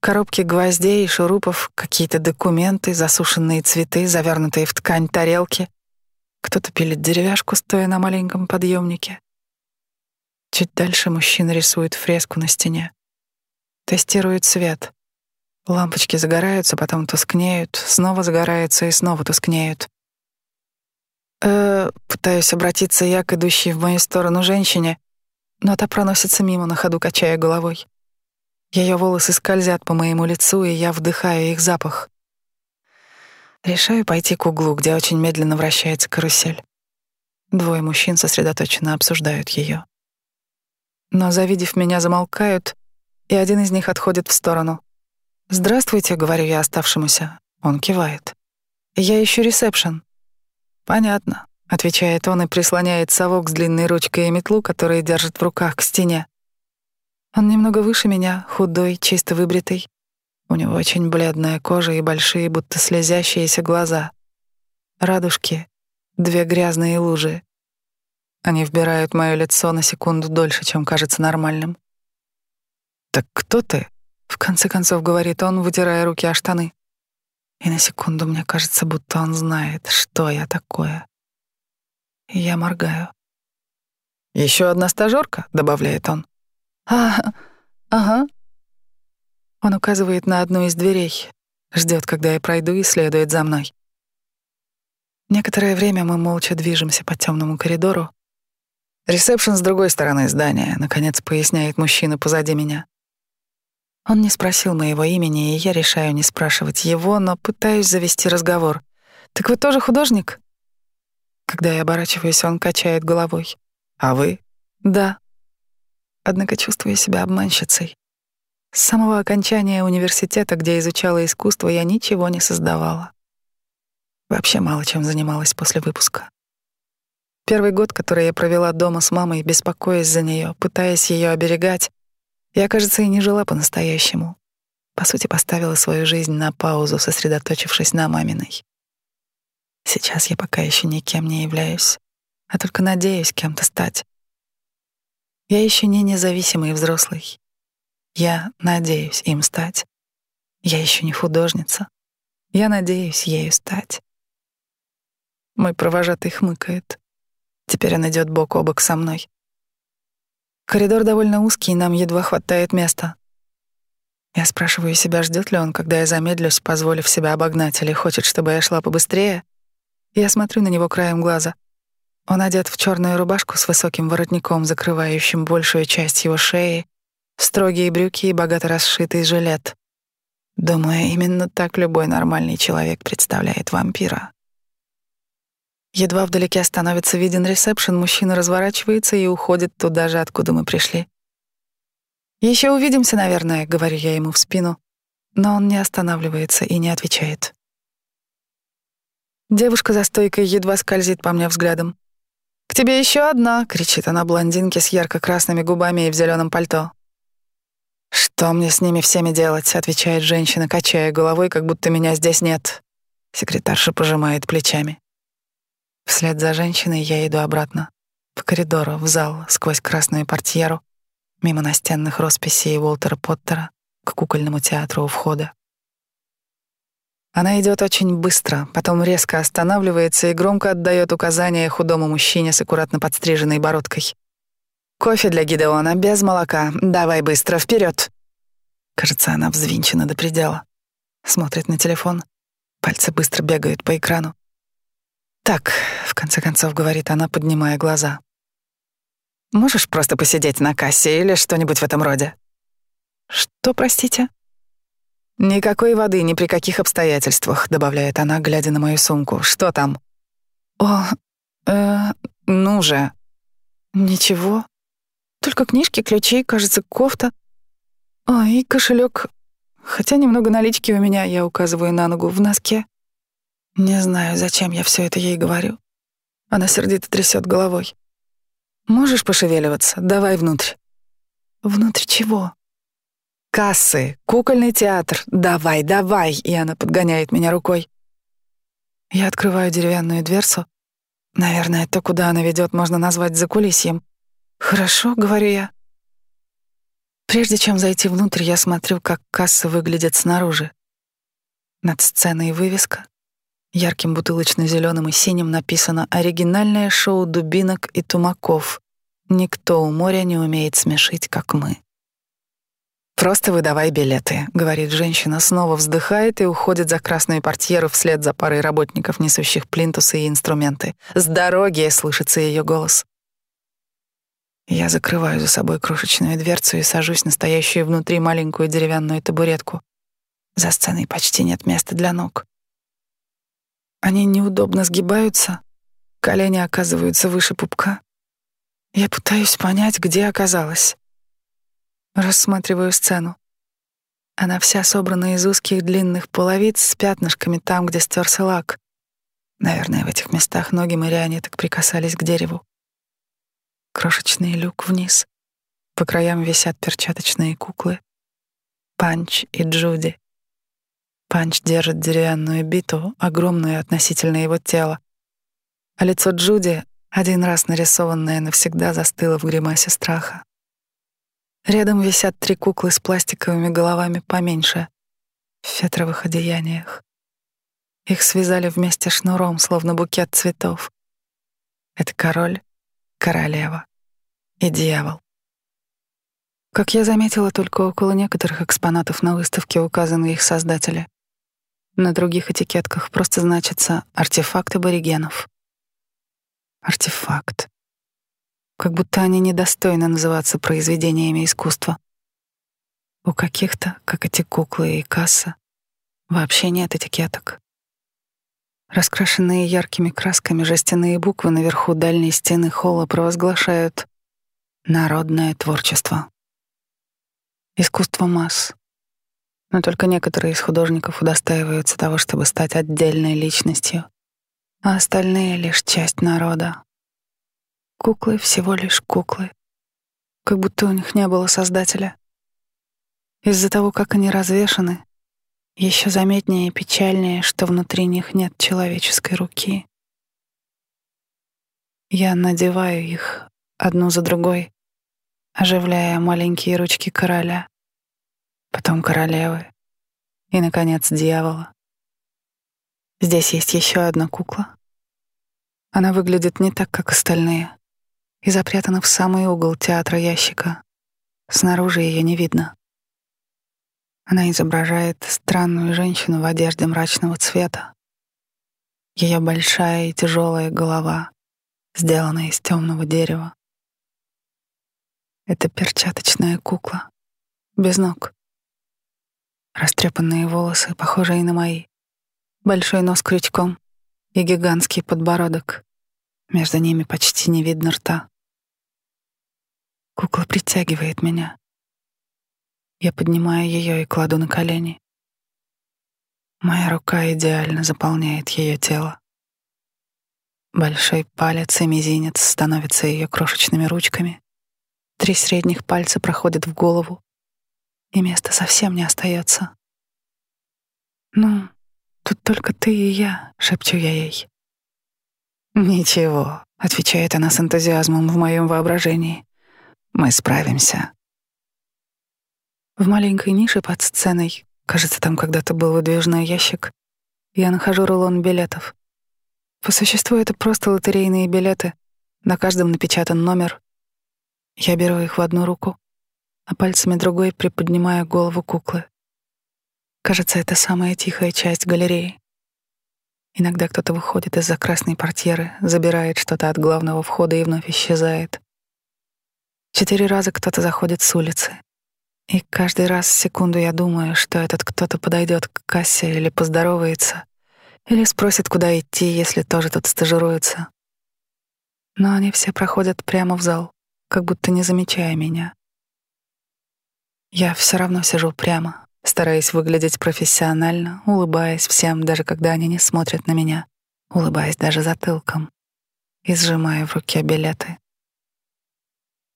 Коробки гвоздей и шурупов, какие-то документы, засушенные цветы, завернутые в ткань тарелки. Кто-то пилит деревяшку, стоя на маленьком подъемнике. Чуть дальше мужчина рисует фреску на стене. Тестирует свет. Лампочки загораются, потом тускнеют, снова загораются и снова тускнеют. Э, пытаюсь обратиться я к идущей в мою сторону женщине, но та проносится мимо, на ходу качая головой. Ее волосы скользят по моему лицу, и я вдыхаю их запах. Решаю пойти к углу, где очень медленно вращается карусель. Двое мужчин сосредоточенно обсуждают ее. Но, завидев меня, замолкают, и один из них отходит в сторону. «Здравствуйте», — говорю я оставшемуся. Он кивает. «Я ищу ресепшн». «Понятно», — отвечает он и прислоняет совок с длинной ручкой и метлу, которые держит в руках к стене. Он немного выше меня, худой, чисто выбритый. У него очень бледная кожа и большие, будто слезящиеся глаза. Радужки, две грязные лужи. Они вбирают мое лицо на секунду дольше, чем кажется нормальным. «Так кто ты?» — в конце концов говорит он, вытирая руки о штаны. И на секунду мне кажется, будто он знает, что я такое. Я моргаю. Еще одна стажерка, добавляет он. А, ага. Он указывает на одну из дверей, ждет, когда я пройду и следует за мной. Некоторое время мы молча движемся по темному коридору. Ресепшн с другой стороны здания, наконец поясняет мужчина позади меня. Он не спросил моего имени, и я решаю не спрашивать его, но пытаюсь завести разговор. «Так вы тоже художник?» Когда я оборачиваюсь, он качает головой. «А вы?» «Да». Однако чувствую себя обманщицей. С самого окончания университета, где изучала искусство, я ничего не создавала. Вообще мало чем занималась после выпуска. Первый год, который я провела дома с мамой, беспокоясь за нее, пытаясь ее оберегать, я, кажется, и не жила по-настоящему. По сути, поставила свою жизнь на паузу, сосредоточившись на маминой. Сейчас я пока еще никем не являюсь, а только надеюсь кем-то стать. Я еще не независимый взрослый. Я надеюсь им стать. Я еще не художница. Я надеюсь ею стать. Мой провожатый хмыкает. Теперь он идет бок о бок со мной. Коридор довольно узкий, и нам едва хватает места. Я спрашиваю себя, ждет ли он, когда я замедлюсь, позволив себя обогнать, или хочет, чтобы я шла побыстрее. Я смотрю на него краем глаза. Он одет в черную рубашку с высоким воротником, закрывающим большую часть его шеи, строгие брюки и богато расшитый жилет. Думаю, именно так любой нормальный человек представляет вампира. Едва вдалеке становится виден ресепшн, мужчина разворачивается и уходит туда же, откуда мы пришли. Еще увидимся, наверное», — говорю я ему в спину, но он не останавливается и не отвечает. Девушка за стойкой едва скользит по мне взглядом. «К тебе еще одна!» — кричит она блондинке с ярко-красными губами и в зеленом пальто. «Что мне с ними всеми делать?» — отвечает женщина, качая головой, как будто меня здесь нет. Секретарша пожимает плечами. Вслед за женщиной я иду обратно, по коридору, в зал, сквозь красную портьеру, мимо настенных росписей Уолтера Поттера к кукольному театру у входа. Она идет очень быстро, потом резко останавливается и громко отдает указания худому мужчине с аккуратно подстриженной бородкой. «Кофе для Гидеона, без молока. Давай быстро, вперед!» Кажется, она взвинчена до предела. Смотрит на телефон. Пальцы быстро бегают по экрану. «Так», — в конце концов говорит она, поднимая глаза. «Можешь просто посидеть на кассе или что-нибудь в этом роде?» «Что, простите?» «Никакой воды ни при каких обстоятельствах», — добавляет она, глядя на мою сумку. «Что там?» «О, э, ну же». «Ничего. Только книжки, ключи, кажется, кофта. А, и кошелек. Хотя немного налички у меня, я указываю на ногу, в носке. Не знаю, зачем я все это ей говорю. Она сердито трясет головой. Можешь пошевеливаться? Давай внутрь. Внутрь чего? Кассы, кукольный театр. Давай, давай. И она подгоняет меня рукой. Я открываю деревянную дверцу. Наверное, то, куда она ведет, можно назвать закулисьем. Хорошо, говорю я. Прежде чем зайти внутрь, я смотрю, как касса выглядит снаружи. Над сценой вывеска. Ярким бутылочно-зеленым и синим написано «Оригинальное шоу дубинок и тумаков. Никто у моря не умеет смешить, как мы». «Просто выдавай билеты», — говорит женщина, снова вздыхает и уходит за красную портьеру вслед за парой работников, несущих плинтусы и инструменты. «С дороги!» — слышится ее голос. Я закрываю за собой крошечную дверцу и сажусь на стоящую внутри маленькую деревянную табуретку. За сценой почти нет места для ног. Они неудобно сгибаются, колени оказываются выше пупка. Я пытаюсь понять, где оказалась. Рассматриваю сцену. Она вся собрана из узких длинных половиц с пятнышками там, где стерся лак. Наверное, в этих местах ноги марионеток прикасались к дереву крошечный люк вниз. По краям висят перчаточные куклы. Панч и Джуди. Панч держит деревянную биту, огромную относительно его тела. А лицо Джуди, один раз нарисованное, навсегда застыло в гримасе страха. Рядом висят три куклы с пластиковыми головами поменьше, в фетровых одеяниях. Их связали вместе шнуром, словно букет цветов. Это король, королева и дьявол. Как я заметила, только около некоторых экспонатов на выставке указаны их создатели. На других этикетках просто значится «артефакт аборигенов». Артефакт. Как будто они недостойны называться произведениями искусства. У каких-то, как эти куклы и касса, вообще нет этикеток. Раскрашенные яркими красками жестяные буквы наверху дальней стены холла провозглашают «Народное творчество». Искусство масс. Но только некоторые из художников удостаиваются того, чтобы стать отдельной личностью, а остальные — лишь часть народа. Куклы всего лишь куклы, как будто у них не было создателя. Из-за того, как они развешаны, еще заметнее и печальнее, что внутри них нет человеческой руки. Я надеваю их одну за другой, оживляя маленькие ручки короля, потом королевы и, наконец, дьявола. Здесь есть еще одна кукла. Она выглядит не так, как остальные, и запрятана в самый угол театра ящика. Снаружи ее не видно. Она изображает странную женщину в одежде мрачного цвета. Ее большая и тяжелая голова сделана из темного дерева. Это перчаточная кукла, без ног. Растрепанные волосы, похожие на мои, большой нос крючком и гигантский подбородок. Между ними почти не видно рта. Кукла притягивает меня. Я поднимаю ее и кладу на колени. Моя рука идеально заполняет ее тело. Большой палец и мизинец становятся ее крошечными ручками. Три средних пальца проходят в голову, и места совсем не остается. «Ну, тут только ты и я», — шепчу я ей. «Ничего», — отвечает она с энтузиазмом в моем воображении. «Мы справимся». В маленькой нише под сценой, кажется, там когда-то был выдвижной ящик, Я нахожу рулон билетов. По существу это просто лотерейные билеты. На каждом напечатан номер. Я беру их в одну руку, а пальцами другой приподнимаю голову куклы. Кажется, это самая тихая часть галереи. Иногда кто-то выходит из-за красной портьеры, забирает что-то от главного входа и вновь исчезает. Четыре раза кто-то заходит с улицы. И каждый раз секунду я думаю, что этот кто-то подойдет к кассе или поздоровается, или спросит, куда идти, если тоже тут стажируется. Но они все проходят прямо в зал, как будто не замечая меня. Я все равно сижу прямо, стараясь выглядеть профессионально, улыбаясь всем, даже когда они не смотрят на меня, улыбаясь даже затылком и сжимая в руке билеты.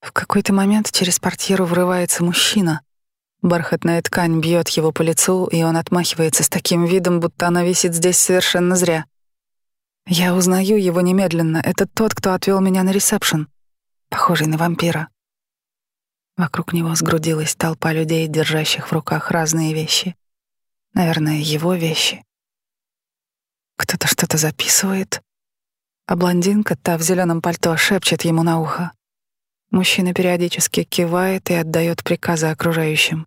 В какой-то момент через портьеру врывается мужчина. Бархатная ткань бьет его по лицу, и он отмахивается с таким видом, будто она висит здесь совершенно зря. Я узнаю его немедленно. Это тот, кто отвел меня на ресепшн, похожий на вампира. Вокруг него сгрудилась толпа людей, держащих в руках разные вещи. Наверное, его вещи. Кто-то что-то записывает, а блондинка, та в зеленом пальто, шепчет ему на ухо. Мужчина периодически кивает и отдает приказы окружающим.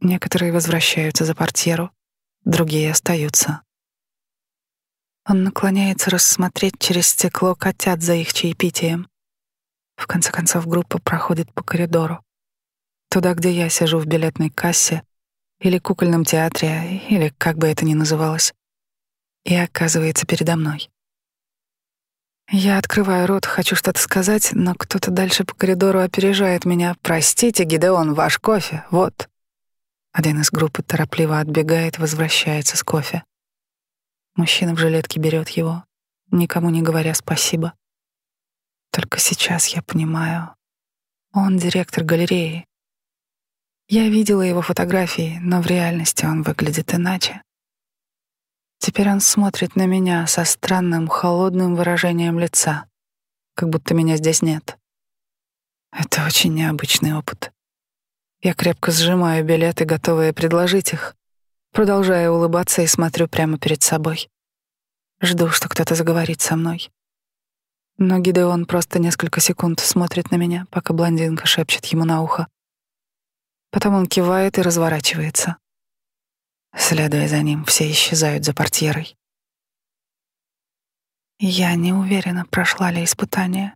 Некоторые возвращаются за портьеру, другие остаются. Он наклоняется рассмотреть через стекло котят за их чаепитием. В конце концов группа проходит по коридору. Туда, где я сижу в билетной кассе или кукольном театре, или как бы это ни называлось, и оказывается передо мной. Я открываю рот, хочу что-то сказать, но кто-то дальше по коридору опережает меня. «Простите, Гидеон, ваш кофе, вот». Один из группы торопливо отбегает, возвращается с кофе. Мужчина в жилетке берет его, никому не говоря спасибо. Только сейчас я понимаю, он директор галереи. Я видела его фотографии, но в реальности он выглядит иначе. Теперь он смотрит на меня со странным холодным выражением лица, как будто меня здесь нет. Это очень необычный опыт. Я крепко сжимаю билеты, готовая предложить их, продолжая улыбаться и смотрю прямо перед собой. Жду, что кто-то заговорит со мной. Но Гидеон просто несколько секунд смотрит на меня, пока блондинка шепчет ему на ухо. Потом он кивает и разворачивается. Следуя за ним, все исчезают за портьерой. Я не уверена, прошла ли испытание.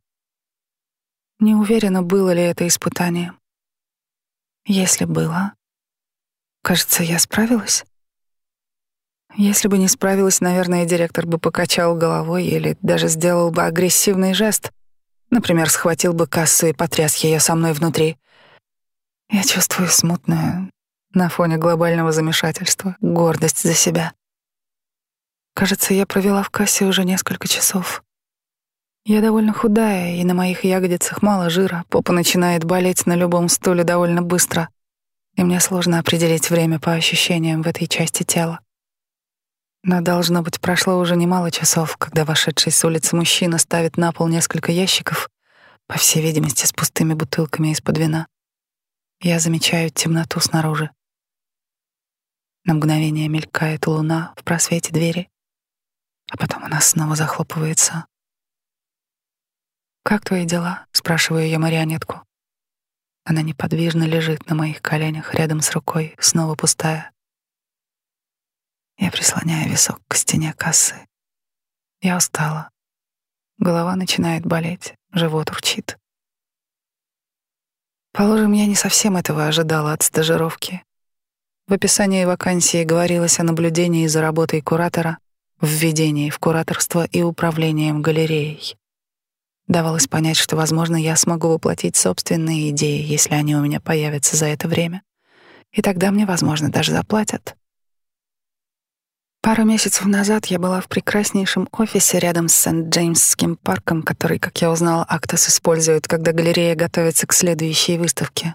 Не уверена, было ли это испытание. Если было, кажется, я справилась. Если бы не справилась, наверное, директор бы покачал головой или даже сделал бы агрессивный жест. Например, схватил бы кассу и потряс ее со мной внутри. Я чувствую смутную, на фоне глобального замешательства, гордость за себя. Кажется, я провела в кассе уже несколько часов. Я довольно худая, и на моих ягодицах мало жира, попа начинает болеть на любом стуле довольно быстро, и мне сложно определить время по ощущениям в этой части тела. Но, должно быть, прошло уже немало часов, когда вошедший с улицы мужчина ставит на пол несколько ящиков, по всей видимости, с пустыми бутылками из-под вина. Я замечаю темноту снаружи. На мгновение мелькает луна в просвете двери, а потом она снова захлопывается. «Как твои дела?» — спрашиваю я марионетку. Она неподвижно лежит на моих коленях рядом с рукой, снова пустая. Я прислоняю висок к стене кассы. Я устала. Голова начинает болеть, живот урчит. Положим, я не совсем этого ожидала от стажировки. В описании вакансии говорилось о наблюдении за работой куратора, введении в кураторство и управлением галереей. Давалось понять, что, возможно, я смогу воплотить собственные идеи, если они у меня появятся за это время. И тогда мне, возможно, даже заплатят. Пару месяцев назад я была в прекраснейшем офисе рядом с Сент-Джеймсским парком, который, как я узнала, Актас использует, когда галерея готовится к следующей выставке.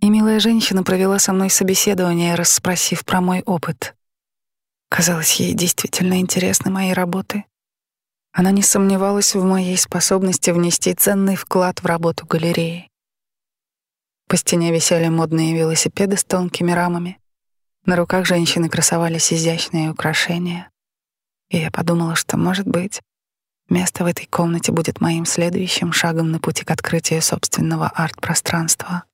И милая женщина провела со мной собеседование, расспросив про мой опыт. Казалось, ей действительно интересны мои работы. Она не сомневалась в моей способности внести ценный вклад в работу галереи. По стене висели модные велосипеды с тонкими рамами. На руках женщины красовались изящные украшения, И я подумала, что, может быть, место в этой комнате будет моим следующим шагом на пути к открытию собственного арт-пространства.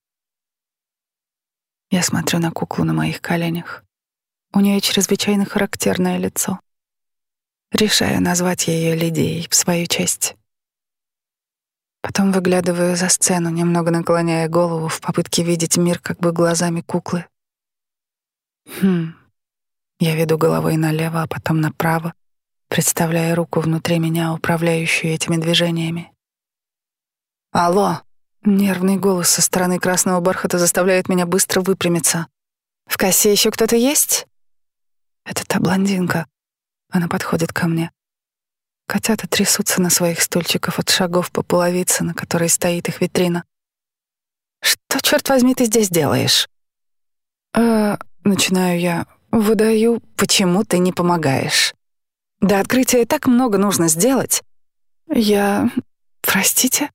Я смотрю на куклу на моих коленях. У нее чрезвычайно характерное лицо. Решаю назвать ее Лидией в свою честь. Потом выглядываю за сцену, немного наклоняя голову в попытке видеть мир как бы глазами куклы. Хм. Я веду головой налево, а потом направо, представляя руку внутри меня, управляющую этими движениями. «Алло!» Нервный голос со стороны красного бархата заставляет меня быстро выпрямиться. «В кассе еще кто-то есть?» Это та блондинка. Она подходит ко мне. Котята трясутся на своих стульчиках от шагов по половице, на которой стоит их витрина. «Что, черт возьми, ты здесь делаешь?» «Э, начинаю я, выдаю, почему ты не помогаешь. До открытия так много нужно сделать. Я... простите?»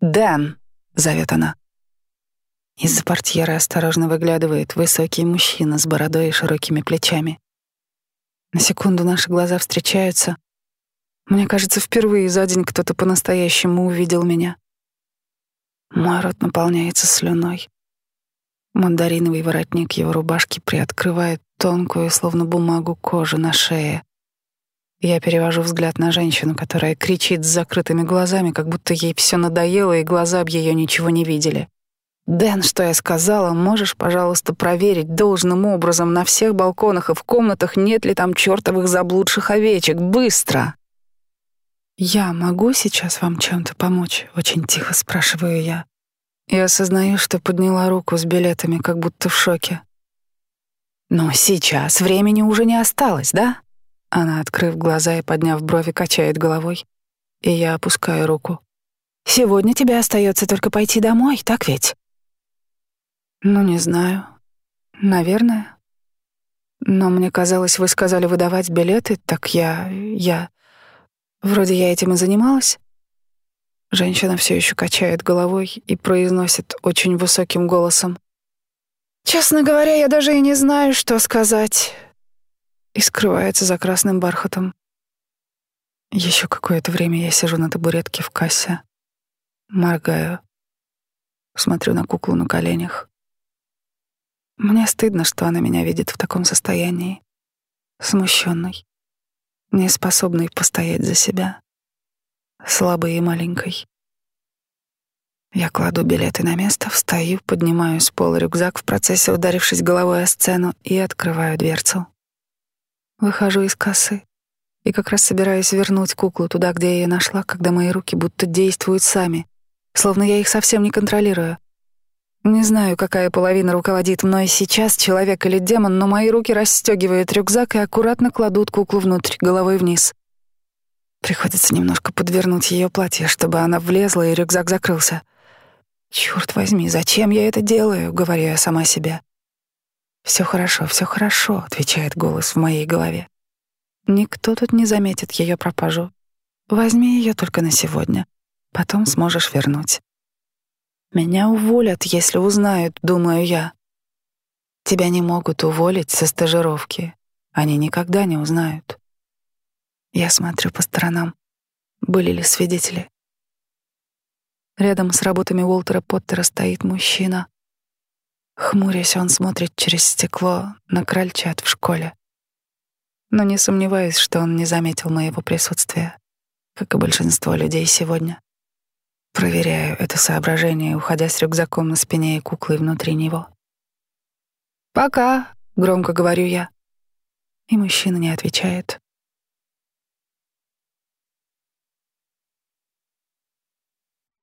«Дэн», — зовет она. Из-за портьеры осторожно выглядывает высокий мужчина с бородой и широкими плечами. На секунду наши глаза встречаются — мне кажется, впервые за день кто-то по-настоящему увидел меня. Мой рот наполняется слюной. Мандариновый воротник его рубашки приоткрывает тонкую, словно бумагу, кожу на шее. Я перевожу взгляд на женщину, которая кричит с закрытыми глазами, как будто ей все надоело, и глаза об ее ничего не видели. «Дэн, что я сказала, можешь, пожалуйста, проверить должным образом на всех балконах и в комнатах, нет ли там чертовых заблудших овечек? Быстро!» «Я могу сейчас вам чем-то помочь?» — очень тихо спрашиваю я. И осознаю, что подняла руку с билетами, как будто в шоке. «Но сейчас времени уже не осталось, да?» Она, открыв глаза и подняв брови, качает головой. И я опускаю руку. «Сегодня тебе остается только пойти домой, так ведь?» «Ну, не знаю. Наверное. Но мне казалось, вы сказали выдавать билеты, так я... я...» Вроде я этим и занималась. Женщина все еще качает головой и произносит очень высоким голосом. «Честно говоря, я даже и не знаю, что сказать». И скрывается за красным бархатом. Еще какое-то время я сижу на табуретке в кассе. Моргаю. Смотрю на куклу на коленях. Мне стыдно, что она меня видит в таком состоянии. Смущенной не способной постоять за себя, слабой и маленькой. Я кладу билеты на место, встаю, поднимаю с пола рюкзак в процессе, ударившись головой о сцену, и открываю дверцу. Выхожу из кассы и как раз собираюсь вернуть куклу туда, где я ее нашла, когда мои руки будто действуют сами, словно я их совсем не контролирую. Не знаю, какая половина руководит мной сейчас, человек или демон, но мои руки расстегивают рюкзак и аккуратно кладут куклу внутрь, головой вниз. Приходится немножко подвернуть ее платье, чтобы она влезла и рюкзак закрылся. Черт возьми, зачем я это делаю? говорю я сама себе. Все хорошо, все хорошо, отвечает голос в моей голове. Никто тут не заметит ее пропажу. Возьми ее только на сегодня, потом сможешь вернуть. Меня уволят, если узнают, думаю я. Тебя не могут уволить со стажировки. Они никогда не узнают. Я смотрю по сторонам. Были ли свидетели? Рядом с работами Уолтера Поттера стоит мужчина. Хмурясь, он смотрит через стекло на крольчат в школе. Но не сомневаюсь, что он не заметил моего присутствия, как и большинство людей сегодня. Проверяю это соображение, уходя с рюкзаком на спине и куклой внутри него. «Пока», — громко говорю я. И мужчина не отвечает.